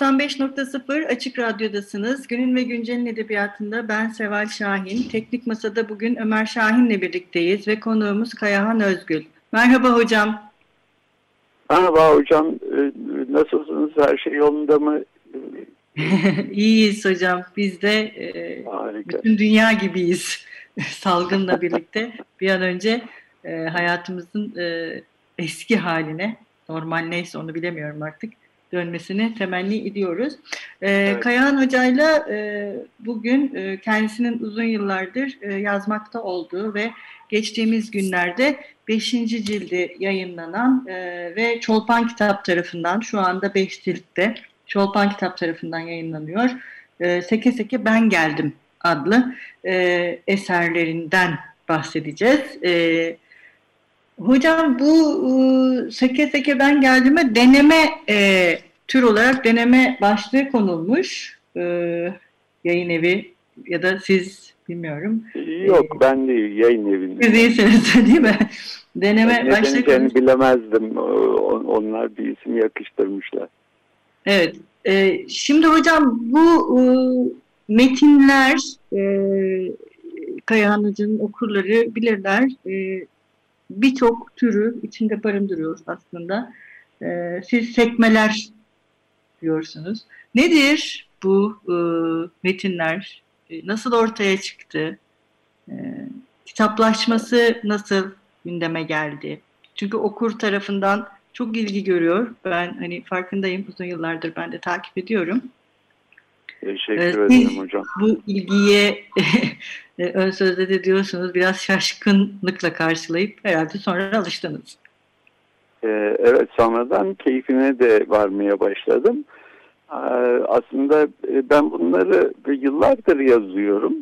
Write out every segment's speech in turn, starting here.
95.0 Açık Radyo'dasınız. Günün ve Güncel'in edebiyatında ben Seval Şahin. Teknik Masa'da bugün Ömer Şahin'le birlikteyiz ve konuğumuz Kayahan Özgül. Merhaba hocam. Merhaba hocam, ee, nasılsınız? Her şey yolunda mı? İyiyiz hocam. Biz de e, bütün dünya gibiyiz. Salgınla birlikte bir an önce e, hayatımızın e, eski haline, normal neyse onu bilemiyorum artık, dönmesini temenni ediyoruz. E, evet. Kayahan Hoca'yla e, bugün e, kendisinin uzun yıllardır e, yazmakta olduğu ve geçtiğimiz günlerde 5. cildi yayınlanan e, ve Çolpan Kitap tarafından şu anda 5 ciltte Çolpan Kitap tarafından yayınlanıyor. E, Seke Seke Ben Geldim adlı e, eserlerinden bahsedeceğiz. E, hocam bu e, Seke Seke Ben Geldim'e deneme e, tür olarak deneme başlığı konulmuş. E, yayın evi ya da siz bilmiyorum. Yok ben değil yayın evinde. Siz iyisiniz değil mi? Deneme ben başlığı bilemezdim. Onlar bir isim yakıştırmışlar. Evet. E, şimdi hocam bu e, metinler e, Kayahan Hoca'nın okurları bilirler. E, Birçok türü içinde barındırıyor aslında. E, siz sekmeler diyorsunuz. Nedir bu e, metinler? E, nasıl ortaya çıktı? E, kitaplaşması nasıl gündeme geldi? Çünkü okur tarafından çok ilgi görüyor. Ben hani farkındayım uzun yıllardır ben de takip ediyorum. Teşekkür ee, ederim hocam. Bu ilgiye ön sözde de diyorsunuz biraz şaşkınlıkla karşılayıp herhalde sonra alıştınız. Ee, evet sonradan keyfine de varmaya başladım. Ee, aslında e, ben bunları yıllardır yazıyorum.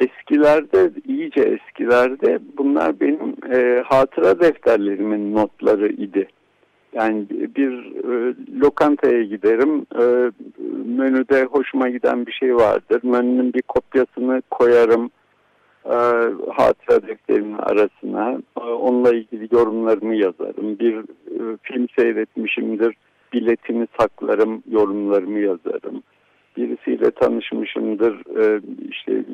Eskilerde, iyice eskilerde bunlar benim e, hatıra defterlerimin notları idi. Yani bir e, lokantaya giderim, e, menüde hoşuma giden bir şey vardır. Menünün bir kopyasını koyarım e, hatıra defterimin arasına. E, onunla ilgili yorumlarımı yazarım. Bir e, film seyretmişimdir, biletini saklarım, yorumlarımı yazarım birisiyle tanışmışımdır e, işte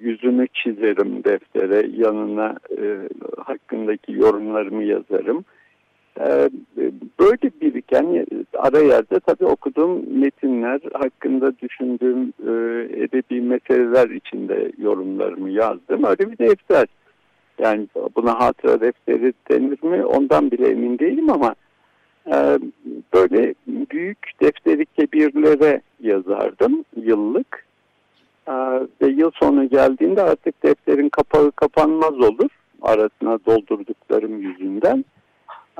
yüzünü çizerim deftere yanına e, hakkındaki yorumlarımı yazarım. E, böyle biriken ara yerde tabii okuduğum metinler hakkında düşündüğüm e, edebi meseleler içinde yorumlarımı yazdım. Öyle bir defter. Yani buna hatıra defteri denir mi ondan bile emin değilim ama ee, böyle büyük defteri kebirlere yazardım yıllık. Ee, ve yıl sonu geldiğinde artık defterin kapağı kapanmaz olur arasına doldurduklarım yüzünden.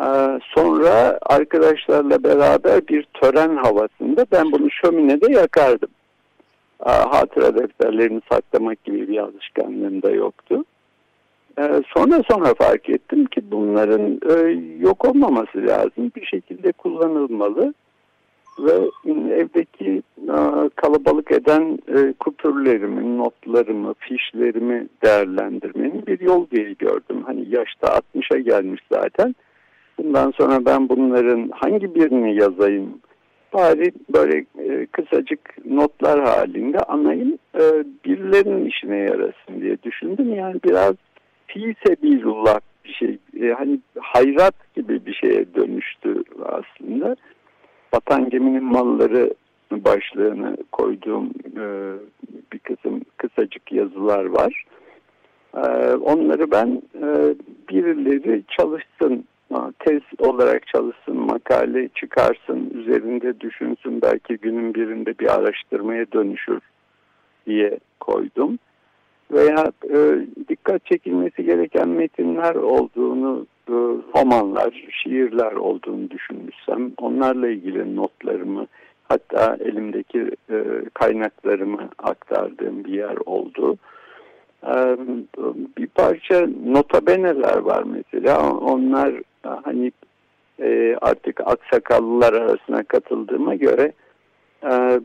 Ee, sonra arkadaşlarla beraber bir tören havasında ben bunu şöminede yakardım. Hatıra defterlerini saklamak gibi bir alışkanlığım da yoktu. Ee, sonra sonra fark ettim ki bunların e, yok olmaması lazım. Bir şekilde kullanılmalı ve evdeki e, kalabalık eden e, kupürlerimi, notlarımı, fişlerimi değerlendirmenin bir yol diye gördüm. Hani yaşta 60'a gelmiş zaten. Bundan sonra ben bunların hangi birini yazayım? Bari böyle kısacık notlar halinde anayım birilerinin işine yarasın diye düşündüm. Yani biraz fi sebilullah bir şey e, hani hayrat gibi bir şeye dönüştü aslında. Vatan geminin malları başlığını koyduğum e, bir kısım kısacık yazılar var. E, onları ben e, birileri çalışsın, tez olarak çalışsın, makale çıkarsın, üzerinde düşünsün, belki günün birinde bir araştırmaya dönüşür diye koydum. veya e, dikkat çekilmesi gereken metinler olduğunu, e, romanlar, şiirler olduğunu düşünmüşsem onlarla ilgili notlarımı hatta elimdeki e, kaynaklarımı aktardığım bir yer oldu. E, bir parça notabeneler var mesela onlar artık aksakallılar arasına katıldığıma göre e,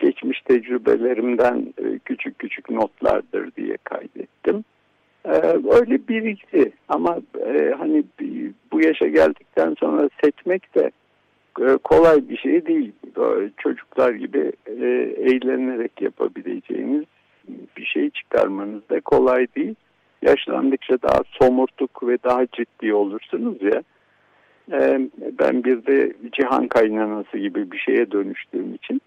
geçmiş tecrübelerimden e, küçük küçük notlardır diye kaydettim. E, öyle birikti ama hani bu yaşa geldikten sonra seçmek de kolay bir şey değil. Böyle çocuklar gibi eğlenerek yapabileceğiniz bir şey çıkarmanız da kolay değil. Yaşlandıkça daha somurtuk ve daha ciddi olursunuz ya. E, ben bir de cihan kaynanası gibi bir şeye dönüştüğüm için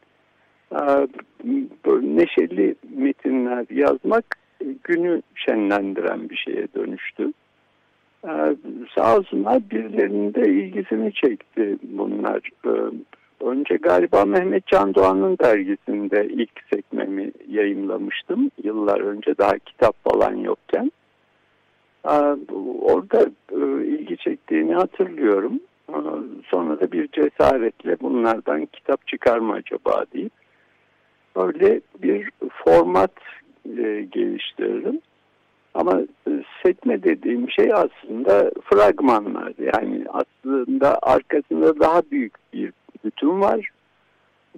böyle neşeli metinler yazmak günü şenlendiren bir şeye dönüştü. Sağ olsunlar birilerinin de ilgisini çekti bunlar. Önce galiba Mehmet Can Doğan'ın dergisinde ilk sekmemi yayınlamıştım. Yıllar önce daha kitap falan yokken. Orada ilgi çektiğini hatırlıyorum. Sonra da bir cesaretle bunlardan kitap çıkarma acaba deyip böyle bir format geliştirdim. Ama sekme dediğim şey aslında fragmanlar. Yani aslında arkasında daha büyük bir bütün var.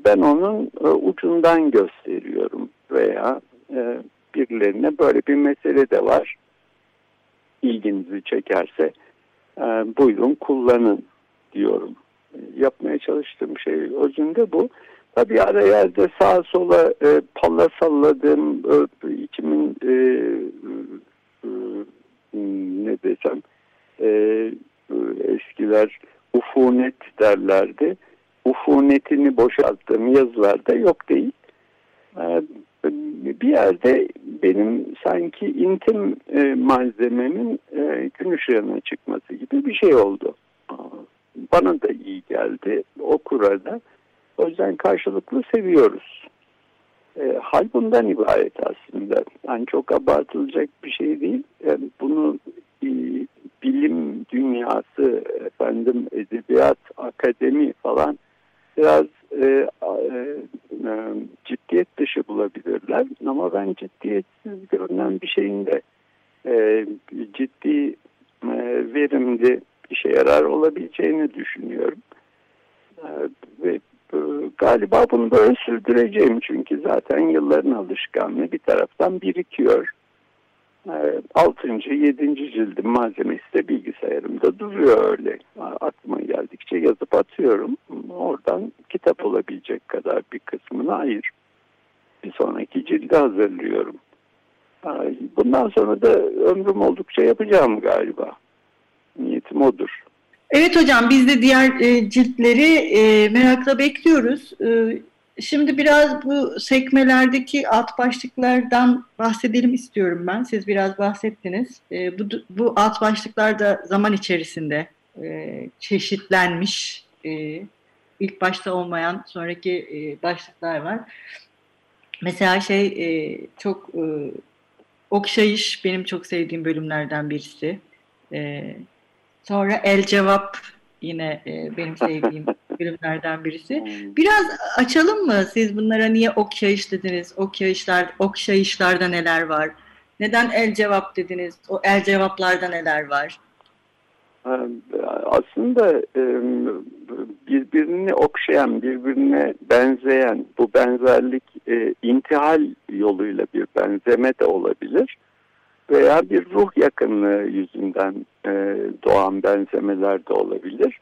Ben onun ucundan gösteriyorum veya birilerine böyle bir mesele de var. İlginizi çekerse buyurun kullanın diyorum. Yapmaya çalıştığım şey özünde bu. Tabii ara yerde sağa sola e, palla salladığım e, içimin e, e, ne desem e, eskiler ufunet derlerdi. Ufunetini boşalttığım yazılarda yok değil. E, bir yerde benim sanki intim e, malzememin e, gün ışığına çıkması gibi bir şey oldu. Bana da iyi geldi okura da. O yüzden karşılıklı seviyoruz. E, hal bundan ibaret aslında. Yani çok abartılacak bir şey değil. Yani bunu e, bilim dünyası, efendim edebiyat, akademi falan biraz e, e, e, ciddiyet dışı bulabilirler. Ama ben ciddiyetsiz görünen bir şeyin de e, ciddi, e, verimli, işe yarar olabileceğini düşünüyorum. E, ve galiba bunu böyle sürdüreceğim çünkü zaten yılların alışkanlığı bir taraftan birikiyor. E, altıncı, yedinci cildim malzemesi de bilgisayarımda duruyor öyle. Aklıma geldikçe yazıp atıyorum. Oradan kitap olabilecek kadar bir kısmını ayır. Bir sonraki cildi hazırlıyorum. Bundan sonra da ömrüm oldukça yapacağım galiba. Niyetim odur. Evet hocam biz de diğer e, ciltleri e, merakla bekliyoruz. E, şimdi biraz bu sekmelerdeki alt başlıklardan bahsedelim istiyorum ben. Siz biraz bahsettiniz. E, bu, bu alt başlıklar da zaman içerisinde e, çeşitlenmiş. E, ilk başta olmayan sonraki e, başlıklar var. Mesela şey e, çok e, okşayış benim çok sevdiğim bölümlerden birisi. E, Sonra El Cevap yine e, benim sevdiğim bölümlerden birisi. Hmm. Biraz açalım mı? Siz bunlara niye okşayış dediniz? Okşayışlar, okşayışlarda neler var? Neden el cevap dediniz? O el cevaplarda neler var? Aslında birbirini okşayan, birbirine benzeyen bu benzerlik e, intihal yoluyla bir benzeme de olabilir veya bir ruh yakınlığı yüzünden e, doğan benzemeler de olabilir.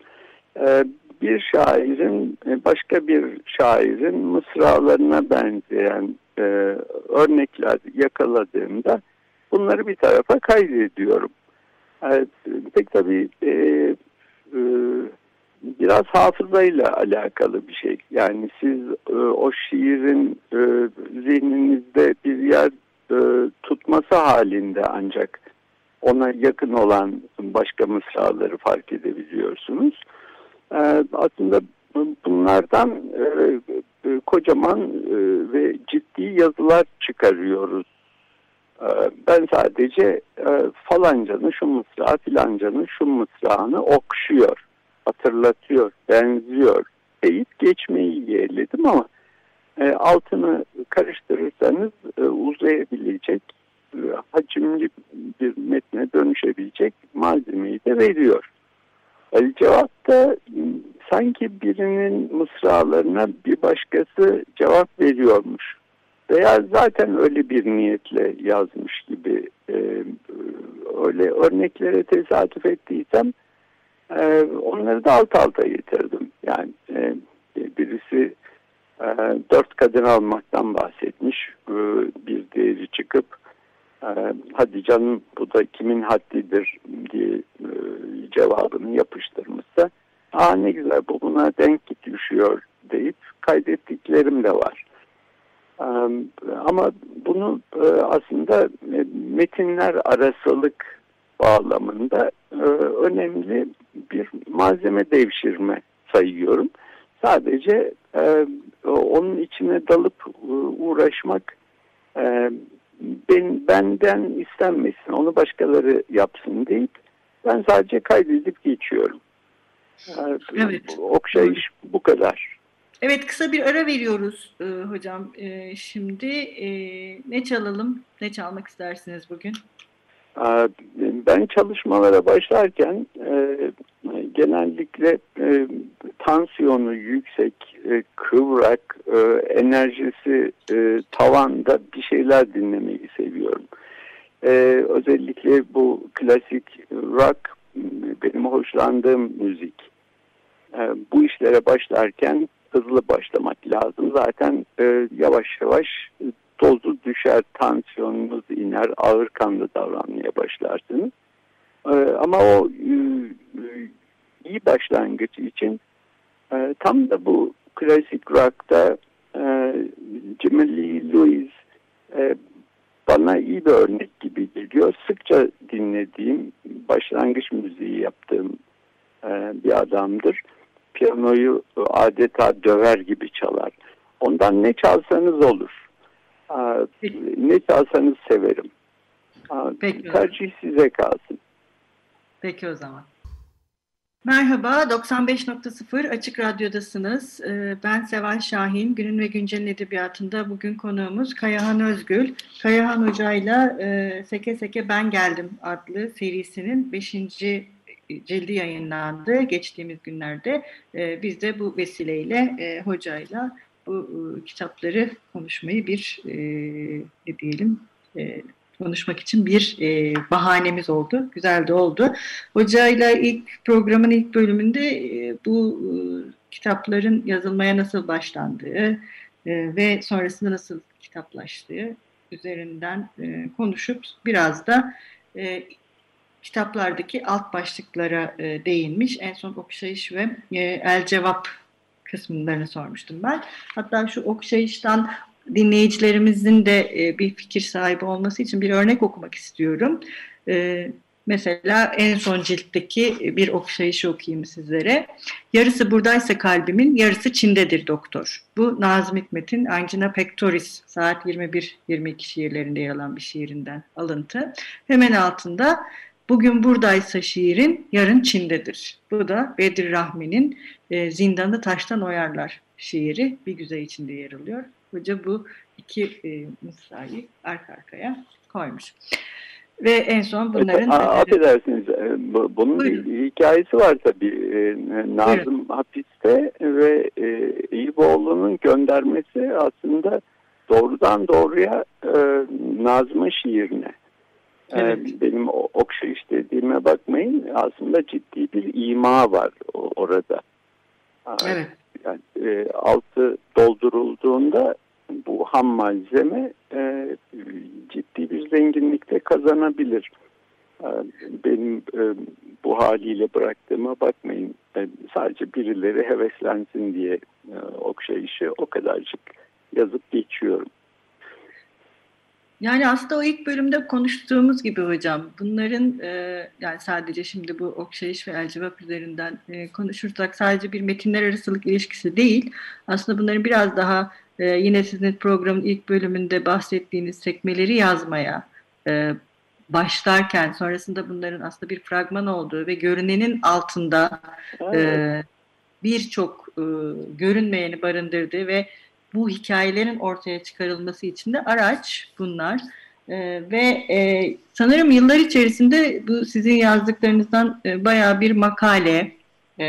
E, bir şairin e, başka bir şairin mısralarına benzeyen e, örnekler yakaladığımda bunları bir tarafa kaydediyorum. Evet, pek tabii e, e, biraz hafızayla alakalı bir şey. Yani siz e, o şiirin e, zihninizde bir yer e, tutması halinde ancak ona yakın olan başka mısraları fark edebiliyorsunuz. E, aslında bunlardan e, e, kocaman e, ve ciddi yazılar çıkarıyoruz ben sadece e, falancanın şu mısrağı filancanın şu mısrağını okşuyor, hatırlatıyor, benziyor deyip geçmeyi yeğledim ama e, altını karıştırırsanız e, uzayabilecek, hacimli bir metne dönüşebilecek malzemeyi de veriyor. El cevap da sanki birinin mısralarına bir başkası cevap veriyormuş veya zaten öyle bir niyetle yazmış gibi e, öyle örneklere tesadüf ettiysem e, onları da alt alta getirdim. Yani e, birisi e, dört kadın almaktan bahsetmiş. E, bir diğeri çıkıp e, hadi canım bu da kimin haddidir diye e, cevabını yapıştırmışsa aa ne güzel bu buna denk düşüyor deyip kaydettiklerim de var. Ama bunu aslında metinler arasılık bağlamında önemli bir malzeme devşirme sayıyorum. Sadece onun içine dalıp uğraşmak ben, benden istenmesin, onu başkaları yapsın deyip ben sadece kaydedip geçiyorum. Evet. Okşayış bu kadar. Evet kısa bir ara veriyoruz e, hocam. E, şimdi e, ne çalalım? Ne çalmak istersiniz bugün? Ben çalışmalara başlarken e, genellikle e, tansiyonu yüksek, e, kıvrak, e, enerjisi e, tavanda bir şeyler dinlemeyi seviyorum. E, özellikle bu klasik rock benim hoşlandığım müzik. E, bu işlere başlarken hızlı başlamak lazım. Zaten e, yavaş yavaş dozu düşer, tansiyonunuz iner, ağır kanlı davranmaya başlarsınız. E, ama o e, e iyi başlangıç için e, tam da bu klasik rock'ta e, Jimmy Lee Lewis e, bana iyi bir örnek gibi geliyor. Sıkça dinlediğim, başlangıç müziği yaptığım e, bir adamdır piyanoyu adeta döver gibi çalar. Ondan ne çalsanız olur. Ne çalsanız severim. Peki. Tercih size kalsın. Peki o zaman. Merhaba, 95.0 Açık Radyo'dasınız. Ee, ben Seval Şahin, Günün ve Güncel'in edebiyatında bugün konuğumuz Kayahan Özgül. Kayahan Hoca'yla e, Seke Seke Ben Geldim adlı serisinin 5 cildi yayınlandı geçtiğimiz günlerde. E, biz de bu vesileyle e, hocayla bu e, kitapları konuşmayı bir e, ne diyelim e, konuşmak için bir e, bahanemiz oldu. Güzel de oldu. Hocayla ilk programın ilk bölümünde e, bu e, kitapların yazılmaya nasıl başlandığı e, ve sonrasında nasıl kitaplaştığı üzerinden e, konuşup biraz da e, kitaplardaki alt başlıklara e, değinmiş. En son okşayış ve e, el cevap kısımlarını sormuştum ben. Hatta şu okşayıştan dinleyicilerimizin de e, bir fikir sahibi olması için bir örnek okumak istiyorum. E, mesela en son ciltteki bir okşayışı okuyayım sizlere. Yarısı buradaysa kalbimin, yarısı Çin'dedir doktor. Bu Nazım Hikmet'in Angina Pectoris saat 21-22 şiirlerinde yer alan bir şiirinden alıntı. Hemen altında Bugün buradaysa şiirin, yarın Çin'dedir. Bu da Bedir Rahmi'nin e, Zindanı Taştan Oyarlar şiiri bir güzel içinde yer alıyor. Hoca bu iki e, mısrayı arka arkaya koymuş. Ve en son bunların... A, affedersiniz, e, bunun Buyurun. bir hikayesi var tabii. E, Nazım Buyurun. hapiste ve e, Eyüboğlu'nun göndermesi aslında doğrudan doğruya Nazım'ın şiirine. Evet. Benim okşayış dediğime bakmayın aslında ciddi bir ima var orada. Evet. Yani, e, altı doldurulduğunda bu ham malzeme e, ciddi bir zenginlikte kazanabilir. E, benim e, bu haliyle bıraktığıma bakmayın. E, sadece birileri heveslensin diye e, okşayışı o kadarcık yazıp geçiyorum. Yani aslında o ilk bölümde konuştuğumuz gibi hocam bunların e, yani sadece şimdi bu okşayış ve elcevap üzerinden e, konuşursak sadece bir metinler arasılık ilişkisi değil aslında bunların biraz daha e, yine sizin programın ilk bölümünde bahsettiğiniz sekmeleri yazmaya e, başlarken sonrasında bunların aslında bir fragman olduğu ve görünenin altında evet. e, birçok e, görünmeyeni barındırdığı ve bu hikayelerin ortaya çıkarılması için de araç bunlar. E, ve e, sanırım yıllar içerisinde bu sizin yazdıklarınızdan e, bayağı bir makale e,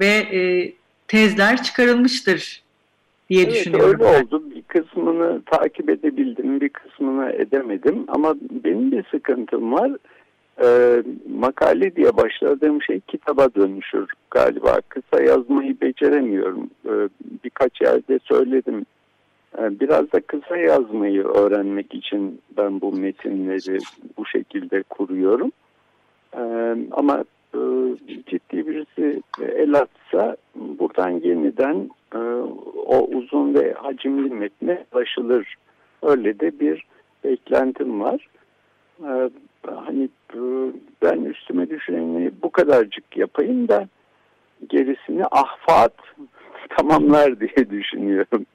ve e, tezler çıkarılmıştır diye evet, düşünüyorum. Öyle oldu. Bir kısmını takip edebildim, bir kısmını edemedim. Ama benim bir sıkıntım var. Ee, makale diye başladığım şey kitaba dönüşür galiba. Kısa yazmayı beceremiyorum. Ee, birkaç yerde söyledim. Ee, biraz da kısa yazmayı öğrenmek için ben bu metinleri bu şekilde kuruyorum. Ee, ama e, ciddi birisi el atsa buradan yeniden e, o uzun ve hacimli metne ulaşılır. Öyle de bir beklentim var. E, hani e, ben üstüme düşeni bu kadarcık yapayım da gerisini ahfat tamamlar diye düşünüyorum.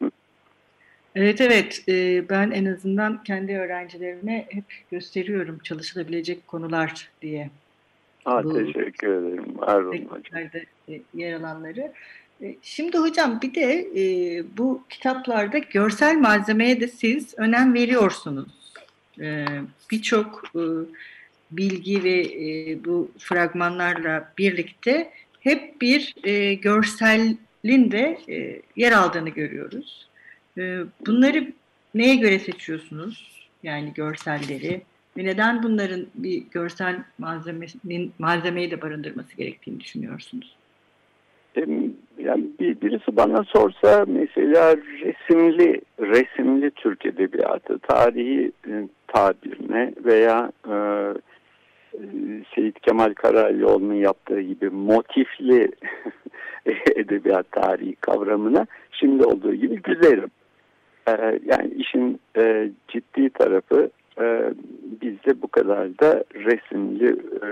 Evet evet e, ben en azından kendi öğrencilerime hep gösteriyorum çalışılabilecek konular diye. Aa, Bu, teşekkür ederim. Var olun hocam. E, yer alanları. Şimdi hocam bir de bu kitaplarda görsel malzemeye de siz önem veriyorsunuz. E, Birçok bilgi ve e, bu fragmanlarla birlikte hep bir e, görselin de e, yer aldığını görüyoruz. Bunları neye göre seçiyorsunuz? Yani görselleri ve neden bunların bir görsel malzemenin malzemeyi de barındırması gerektiğini düşünüyorsunuz? Bir, birisi bana sorsa mesela resimli resimli Türk edebiyatı tarihi e, tabirine veya e, Seyit Kemal Karalioğlu'nun yaptığı gibi motifli edebiyat tarihi kavramına şimdi olduğu gibi gülerim. E, yani işin e, ciddi tarafı e, bizde bu kadar da resimli, e,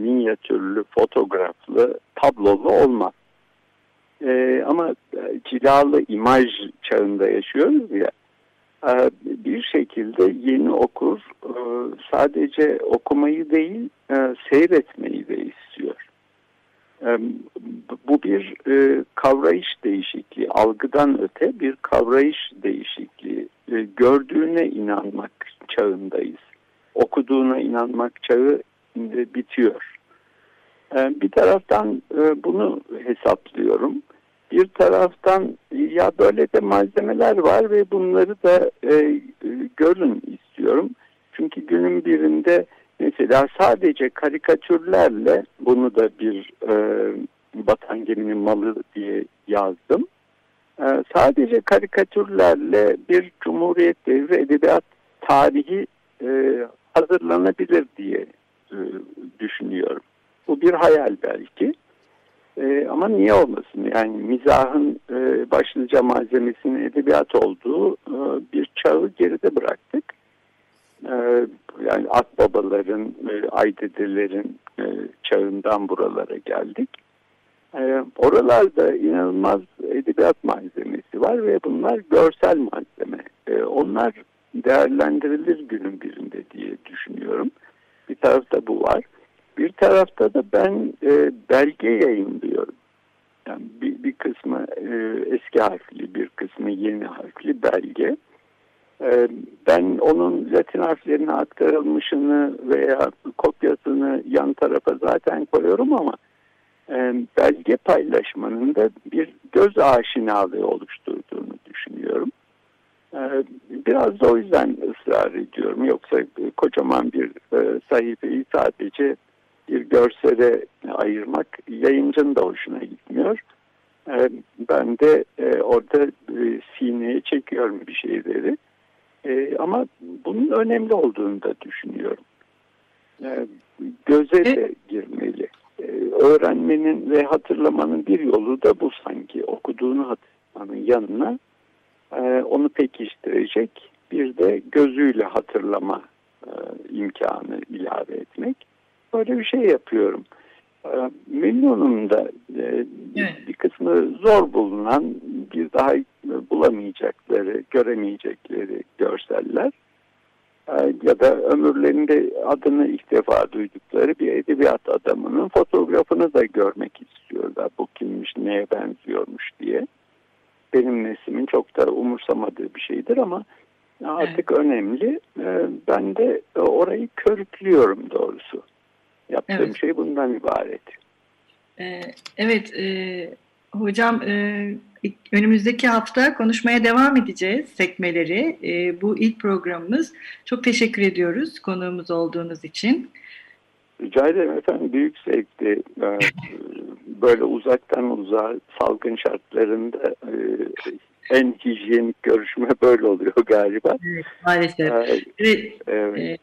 minyatürlü, fotoğraflı, tablolu olmaz. E, ama cilalı imaj çağında yaşıyoruz ya. E, bir şekilde yeni okur e, sadece okumayı değil e, seyretmeyi de istiyor. E, bu bir e, kavrayış değişikliği, algıdan öte bir kavrayış değişikliği. Gördüğüne inanmak çağındayız. Okuduğuna inanmak çağı bitiyor. E, bir taraftan e, bunu hesaplıyorum. Bir taraftan ya böyle de malzemeler var ve bunları da e, görün istiyorum. Çünkü günün birinde mesela sadece karikatürlerle bunu da bir e, batan geminin malı diye yazdım. E, sadece karikatürlerle bir Cumhuriyet devri edebiyat tarihi e, hazırlanabilir diye e, düşünüyorum. Bu bir hayal belki. E, ama niye olmasın? Yani mizahın e, başlıca malzemesinin edebiyat olduğu e, bir çağı geride bıraktık. E, yani akbabaların, e, aydedelerin e, çağından buralara geldik. E, oralarda inanılmaz edebiyat malzemesi var ve bunlar görsel malzeme. E, onlar değerlendirilir günün birinde diye düşünüyorum. Bir tarafta bu var. Bir tarafta da ben e, belge yayınlıyorum. Yani bir, bir kısmı e, eski harfli, bir kısmı yeni harfli belge. E, ben onun Latin harflerine aktarılmışını veya kopyasını yan tarafa zaten koyuyorum ama e, belge paylaşmanın da bir göz aşinalığı oluşturduğunu düşünüyorum. E, biraz da o yüzden ısrar ediyorum. Yoksa kocaman bir e, sayfayı sadece bir görsele ayırmak yayıncının da hoşuna gitmiyor. Ee, ben de e, orada e, sineye çekiyorum bir şeyleri. E, ama bunun önemli olduğunu da düşünüyorum. Göze de girmeli. Öğrenmenin ve hatırlamanın bir yolu da bu sanki. Okuduğunu hatırlamanın yanına onu pekiştirecek bir de gözüyle hatırlama imkanı ilave etmek böyle bir şey yapıyorum. Ee, memnunum da e, bir kısmı zor bulunan bir daha bulamayacakları, göremeyecekleri görseller. e, ya da ömürlerinde adını ilk defa duydukları bir edebiyat adamının fotoğrafını da görmek istiyorlar. Bu kimmiş, neye benziyormuş diye. Benim neslimin çok da umursamadığı bir şeydir ama artık evet. önemli. E, ben de orayı körüklüyorum doğrusu. Yaptığım evet. şey bundan ibaret. Evet, hocam önümüzdeki hafta konuşmaya devam edeceğiz sekmeleri. E, bu ilk programımız. Çok teşekkür ediyoruz konuğumuz olduğunuz için. Rica ederim efendim. Büyük zevkti. Ee, böyle uzaktan uzağa salgın şartlarında e, en hijyenik görüşme böyle oluyor galiba. Evet, maalesef. Ee, evet.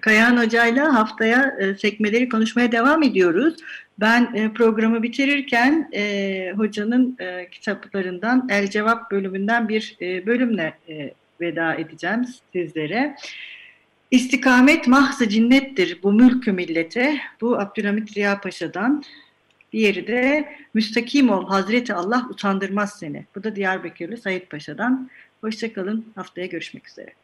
Kayahan Hoca'yla haftaya e, sekmeleri konuşmaya devam ediyoruz. Ben e, programı bitirirken e, hocanın e, kitaplarından El Cevap bölümünden bir e, bölümle e, veda edeceğim sizlere. İstikamet mahzı cinnettir bu mülkü millete. Bu Abdülhamit Ziya Paşa'dan. Diğeri de Müstakim ol Hazreti Allah utandırmaz seni. Bu da Diyarbakırlı Sayit Paşa'dan. Hoşçakalın. Haftaya görüşmek üzere.